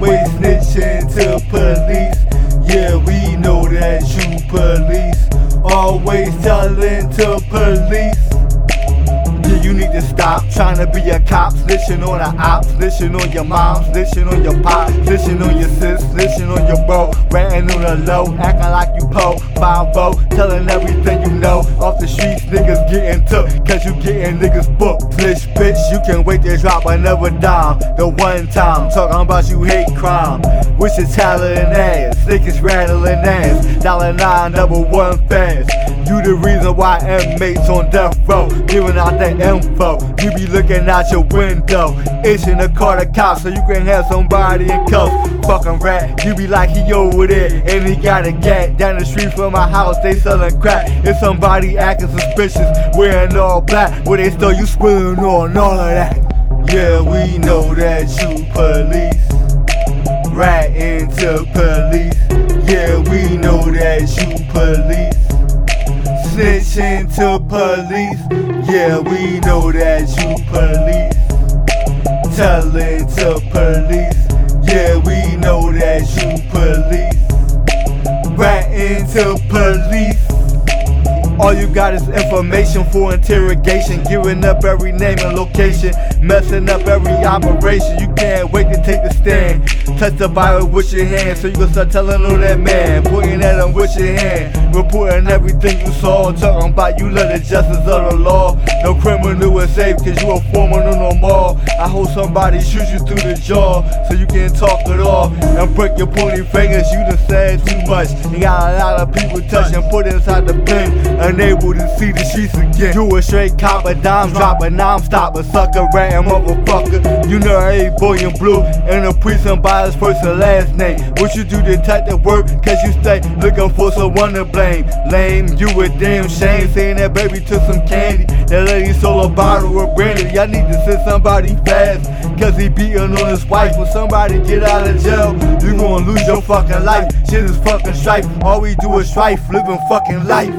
Always snitching to police. Yeah, we know that you police. Always telling to police. Yeah, you need to stop trying to be a cop, snitching on the ops, snitching on your mom, snitching on your pop, snitching on your sis, snitching on your bro, ranting on the low, acting like you po, five vote, telling everything you know. Off the streets, niggas getting took, cause you getting niggas booked. Snitch bitch, you can wait to drop another dime. The one time, talking about you hate crime. Your talent and ass, niggas rattling ass, dollar nine, double one fast. You the reason why inmates on death row giving out that info. You be looking out your window, itching to call the cops so you can have somebody in cuffs. Fucking rat, you be like he over there and he got a gat down the street from my house. They selling crack. If somebody acting suspicious, wearing all black, where they stole you spilling on all of that. Yeah, we know that you police. Rat into police. Yeah, we know that you police snitching to police. Yeah, we know that you police. Telling to police. Yeah, we know that you police. Ratting to police. All you got is information for interrogation, giving up every name and location, messing up every operation. You can't wait to take the stand. Touch the Bible with your hand so you can start telling on that man, pointing at him with your hand, reporting everything you saw, talking about you love the justice of the law. No criminal is safe cause you a foreman no more. I hope somebody shoots you through the jaw so you can talk it off and break your pointy fingers. You done said too much. You got a lot of people touching, put inside the pen, unable to see the streets again. You a straight cop, a dime dropper, non-stopper, sucker, ratting motherfucker. You know a boy in blue and the precinct by his first and last name. What you do detective work, cause you stay looking for someone to blame. Lame, you a damn shame, saying that baby took some candy. That lady sold a bottle of brandy. Y'all need to send somebody fast, cause he beating on his wife. When somebody get out of jail, you gonna lose your fucking life. Shit is fucking strife. All we do is strife, living fucking life.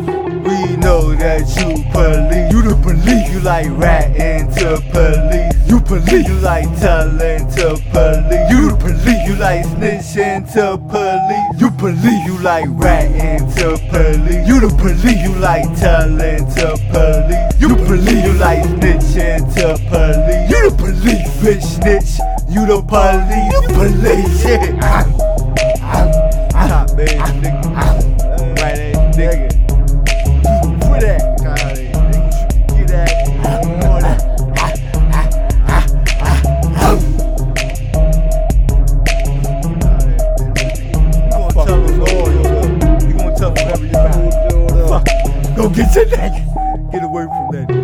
We know that you police. You the police. You like ratting to police. You police. You like telling to police. You police. You like snitching to police. You police. You like ratting to police. You the police. You like telling to police. You police. You like snitching to police. You the police. Bitch snitch. You the police. You police. Yeah. Top baby, nigga. Right get your neck. Get away from that.